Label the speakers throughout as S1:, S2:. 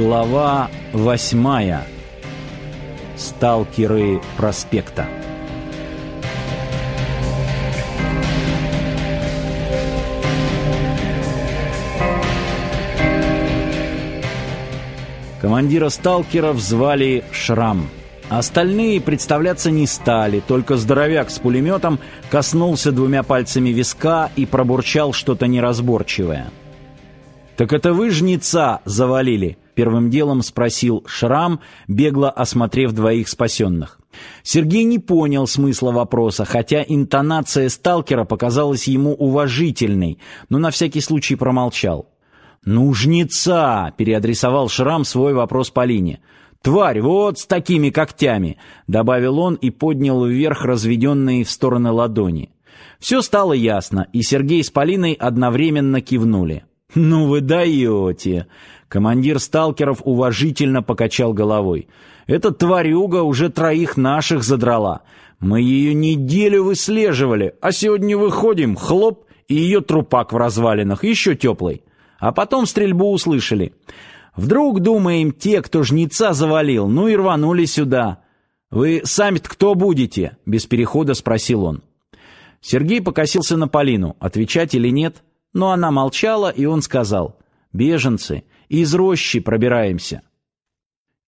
S1: Глава восьмая. Сталкеры проспекта. Командира сталкеров звали Шрам. Остальные представляться не стали, только здоровяк с пулеметом коснулся двумя пальцами виска и пробурчал что-то неразборчивое. «Так это вы жнеца завалили?» — первым делом спросил Шрам, бегло осмотрев двоих спасенных. Сергей не понял смысла вопроса, хотя интонация сталкера показалась ему уважительной, но на всякий случай промолчал. «Ну, жнеца!» — переадресовал Шрам свой вопрос Полине. «Тварь, вот с такими когтями!» — добавил он и поднял вверх разведенные в стороны ладони. Все стало ясно, и Сергей с Полиной одновременно кивнули. «Ну вы даете!» Командир сталкеров уважительно покачал головой. «Эта тварюга уже троих наших задрала. Мы ее неделю выслеживали, а сегодня выходим, хлоп, и ее трупак в развалинах, еще теплый. А потом стрельбу услышали. Вдруг, думаем, те, кто жнеца завалил, ну и рванули сюда. Вы сами-то кто будете?» Без перехода спросил он. Сергей покосился на Полину, отвечать или нет – но она молчала, и он сказал, «Беженцы, из рощи пробираемся».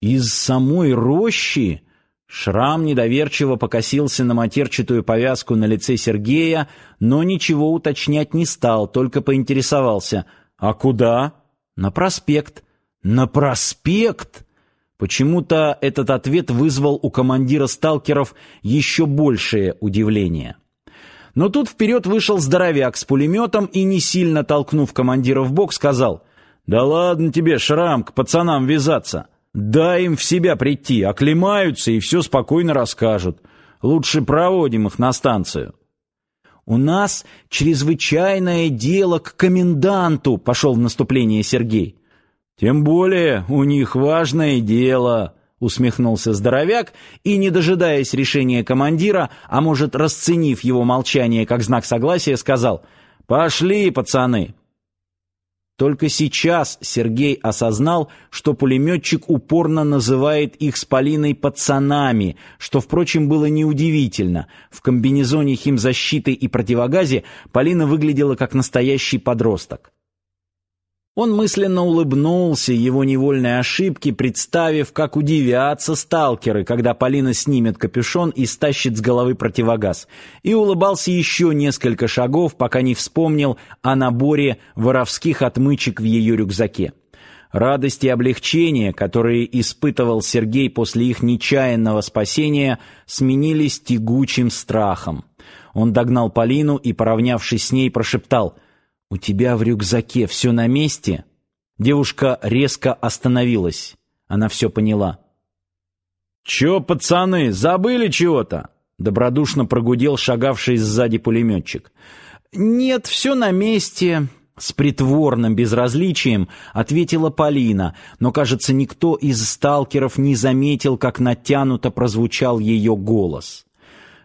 S1: «Из самой рощи?» Шрам недоверчиво покосился на матерчатую повязку на лице Сергея, но ничего уточнять не стал, только поинтересовался. «А куда?» «На проспект». «На проспект?» Почему-то этот ответ вызвал у командира сталкеров еще большее удивление. Но тут вперед вышел здоровяк с пулеметом и, не сильно толкнув командира в бок, сказал, «Да ладно тебе, Шрам, к пацанам вязаться. Дай им в себя прийти, оклемаются и все спокойно расскажут. Лучше проводим их на станцию». «У нас чрезвычайное дело к коменданту», — пошел в наступление Сергей. «Тем более у них важное дело», усмехнулся здоровяк и, не дожидаясь решения командира, а может, расценив его молчание как знак согласия, сказал «Пошли, пацаны!». Только сейчас Сергей осознал, что пулеметчик упорно называет их с Полиной пацанами, что, впрочем, было неудивительно. В комбинезоне химзащиты и противогазе Полина выглядела как настоящий подросток. Он мысленно улыбнулся его невольной ошибке, представив, как удивятся сталкеры, когда Полина снимет капюшон и стащит с головы противогаз, и улыбался еще несколько шагов, пока не вспомнил о наборе воровских отмычек в ее рюкзаке. Радость и облегчение, которые испытывал Сергей после их нечаянного спасения, сменились тягучим страхом. Он догнал Полину и, поравнявшись с ней, прошептал — «У тебя в рюкзаке все на месте?» Девушка резко остановилась. Она все поняла. «Че, пацаны, забыли чего-то?» Добродушно прогудел шагавший сзади пулеметчик. «Нет, все на месте», — с притворным безразличием ответила Полина, но, кажется, никто из сталкеров не заметил, как натянуто прозвучал ее голос.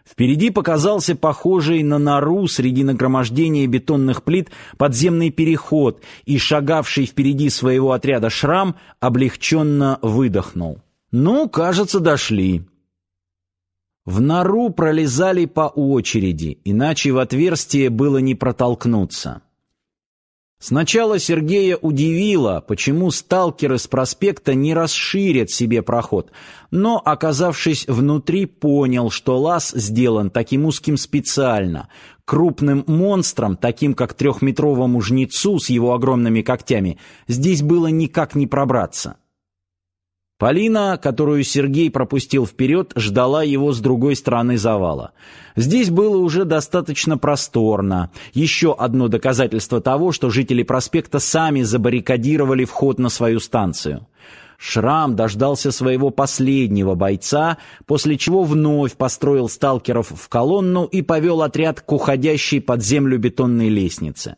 S1: Впереди показался похожий на нору среди нагромождения бетонных плит подземный переход, и шагавший впереди своего отряда Шрам облегченно выдохнул. «Ну, кажется, дошли». В нору пролезали по очереди, иначе в отверстие было не протолкнуться. Сначала Сергея удивило, почему сталкеры с проспекта не расширят себе проход, но, оказавшись внутри, понял, что лаз сделан таким узким специально. Крупным монстром, таким как трехметровому жнецу с его огромными когтями, здесь было никак не пробраться. Полина, которую Сергей пропустил вперед, ждала его с другой стороны завала. Здесь было уже достаточно просторно. Еще одно доказательство того, что жители проспекта сами забаррикадировали вход на свою станцию. Шрам дождался своего последнего бойца, после чего вновь построил сталкеров в колонну и повел отряд к уходящей под землю бетонной лестнице.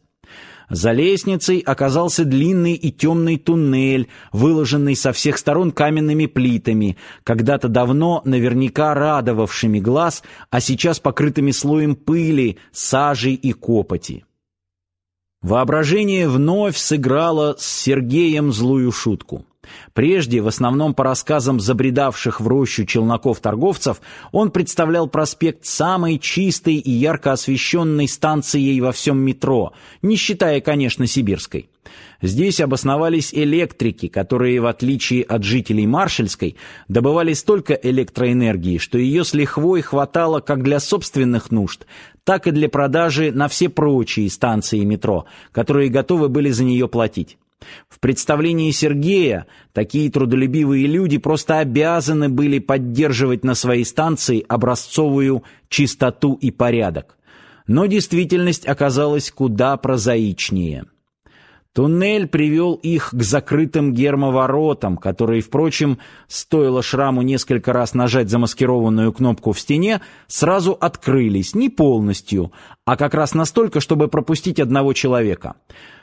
S1: За лестницей оказался длинный и темный туннель, выложенный со всех сторон каменными плитами, когда-то давно наверняка радовавшими глаз, а сейчас покрытыми слоем пыли, сажи и копоти. Воображение вновь сыграло с Сергеем злую шутку. Прежде, в основном по рассказам забредавших в рощу челноков-торговцев, он представлял проспект самой чистой и ярко освещенной станцией во всем метро, не считая, конечно, сибирской. Здесь обосновались электрики, которые, в отличие от жителей Маршальской, добывали столько электроэнергии, что ее с лихвой хватало как для собственных нужд, так и для продажи на все прочие станции метро, которые готовы были за нее платить. В представлении Сергея такие трудолюбивые люди просто обязаны были поддерживать на своей станции образцовую чистоту и порядок. Но действительность оказалась куда прозаичнее. Туннель привел их к закрытым гермоворотам, которые, впрочем, стоило шраму несколько раз нажать замаскированную кнопку в стене, сразу открылись, не полностью, а как раз настолько, чтобы пропустить одного человека.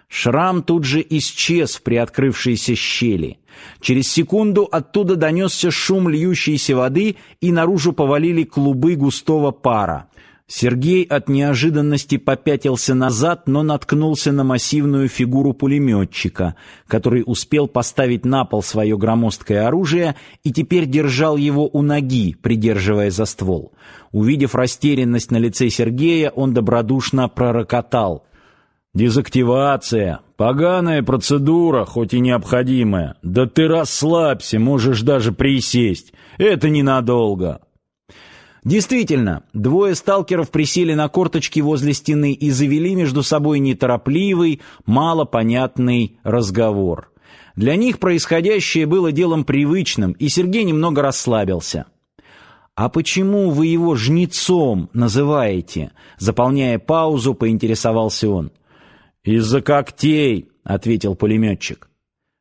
S1: Шрам тут же исчез в приоткрывшейся щели. Через секунду оттуда донесся шум льющейся воды, и наружу повалили клубы густого пара. Сергей от неожиданности попятился назад, но наткнулся на массивную фигуру пулеметчика, который успел поставить на пол свое громоздкое оружие и теперь держал его у ноги, придерживая за ствол. Увидев растерянность на лице Сергея, он добродушно пророкотал: Дезактивация. Поганая процедура, хоть и необходимая. Да ты расслабься, можешь даже присесть. Это ненадолго. Действительно, двое сталкеров присели на корточки возле стены и завели между собой неторопливый, малопонятный разговор. Для них происходящее было делом привычным, и Сергей немного расслабился. «А почему вы его жнецом называете?» Заполняя паузу, поинтересовался он. «Из-за когтей», — ответил пулеметчик.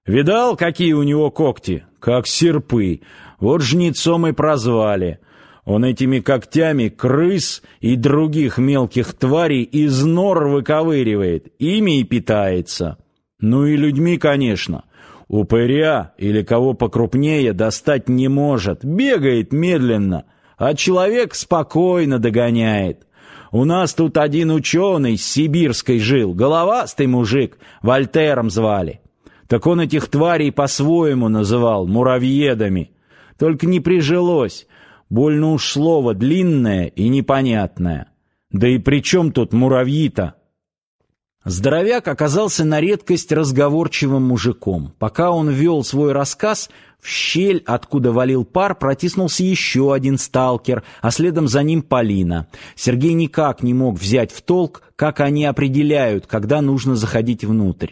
S1: «Видал, какие у него когти? Как серпы. Вот жнецом и прозвали. Он этими когтями крыс и других мелких тварей из нор выковыривает, ими и питается. Ну и людьми, конечно. Упыря или кого покрупнее достать не может, бегает медленно, а человек спокойно догоняет». У нас тут один ученый с Сибирской жил, головастый мужик, Вольтером звали. Так он этих тварей по-своему называл, муравьедами. Только не прижилось, больно уж слово длинное и непонятное. Да и при чем тут муравьи-то? Здоровяк оказался на редкость разговорчивым мужиком. Пока он вел свой рассказ, в щель, откуда валил пар, протиснулся еще один сталкер, а следом за ним Полина. Сергей никак не мог взять в толк, как они определяют, когда нужно заходить внутрь.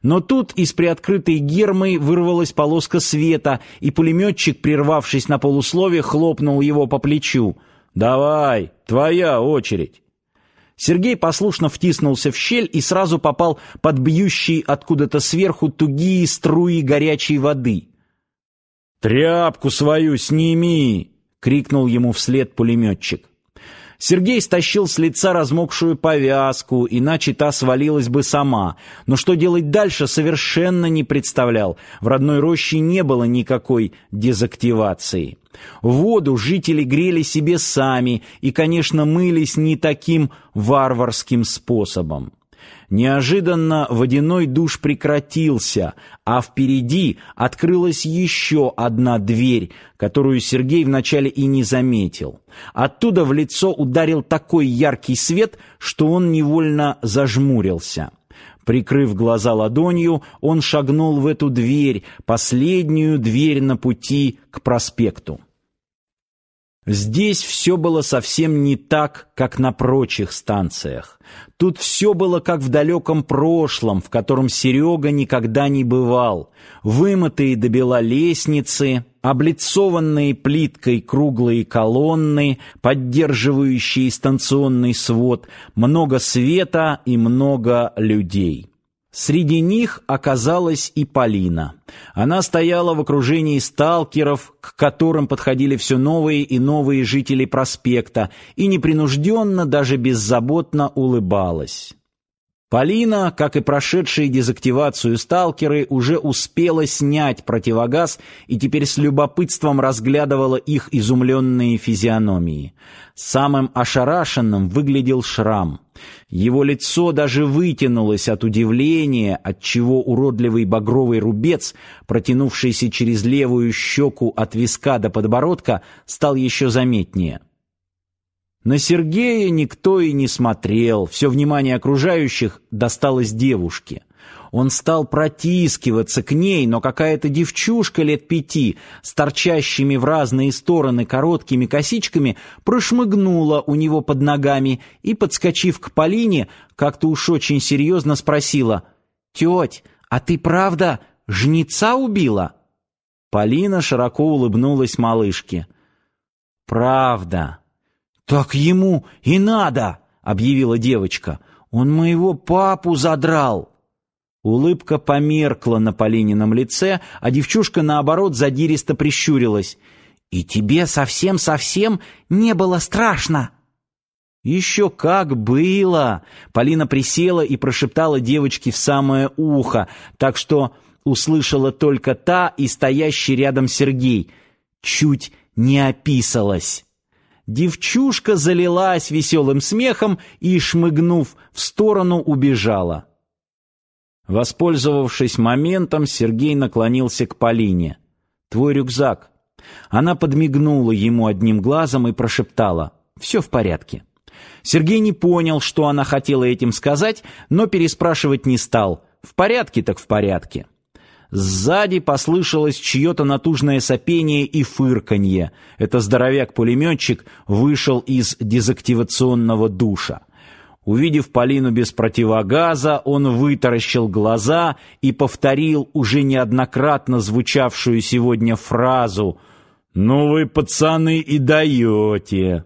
S1: Но тут из приоткрытой гермы вырвалась полоска света, и пулеметчик, прервавшись на полуслове, хлопнул его по плечу. «Давай, твоя очередь». Сергей послушно втиснулся в щель и сразу попал под бьющие откуда-то сверху тугие струи горячей воды. «Тряпку свою сними!» — крикнул ему вслед пулеметчик. Сергей стащил с лица размокшую повязку, иначе та свалилась бы сама. Но что делать дальше, совершенно не представлял. В родной роще не было никакой дезактивации. Воду жители грели себе сами и, конечно, мылись не таким варварским способом. Неожиданно водяной душ прекратился, а впереди открылась еще одна дверь, которую Сергей вначале и не заметил. Оттуда в лицо ударил такой яркий свет, что он невольно зажмурился. Прикрыв глаза ладонью, он шагнул в эту дверь, последнюю дверь на пути к проспекту. Здесь все было совсем не так, как на прочих станциях. Тут все было как в далеком прошлом, в котором Серега никогда не бывал. Вымытые до бела лестницы, облицованные плиткой круглые колонны, поддерживающие станционный свод, много света и много людей. Среди них оказалась и Полина. Она стояла в окружении сталкеров, к которым подходили все новые и новые жители проспекта, и непринужденно, даже беззаботно улыбалась. Полина, как и прошедшие дезактивацию сталкеры, уже успела снять противогаз и теперь с любопытством разглядывала их изумленные физиономии. Самым ошарашенным выглядел Шрам. Его лицо даже вытянулось от удивления, отчего уродливый багровый рубец, протянувшийся через левую щеку от виска до подбородка, стал еще заметнее. На Сергея никто и не смотрел, все внимание окружающих досталось девушке. Он стал протискиваться к ней, но какая-то девчушка лет пяти с торчащими в разные стороны короткими косичками прошмыгнула у него под ногами и, подскочив к Полине, как-то уж очень серьезно спросила «Теть, а ты правда жнеца убила?» Полина широко улыбнулась малышке. «Правда». «Так ему и надо!» — объявила девочка. «Он моего папу задрал!» Улыбка померкла на Полинином лице, а девчушка, наоборот, задиристо прищурилась. «И тебе совсем-совсем не было страшно?» «Еще как было!» Полина присела и прошептала девочке в самое ухо, так что услышала только та и стоящий рядом Сергей. Чуть не описалась девчушка залилась веселым смехом и, шмыгнув в сторону, убежала. Воспользовавшись моментом, Сергей наклонился к Полине. «Твой рюкзак». Она подмигнула ему одним глазом и прошептала. «Все в порядке». Сергей не понял, что она хотела этим сказать, но переспрашивать не стал. «В порядке так в порядке». Сзади послышалось чье-то натужное сопение и фырканье. Это здоровяк-пулеметчик вышел из дезактивационного душа. Увидев Полину без противогаза, он вытаращил глаза и повторил уже неоднократно звучавшую сегодня фразу «Ну вы, пацаны, и даете!»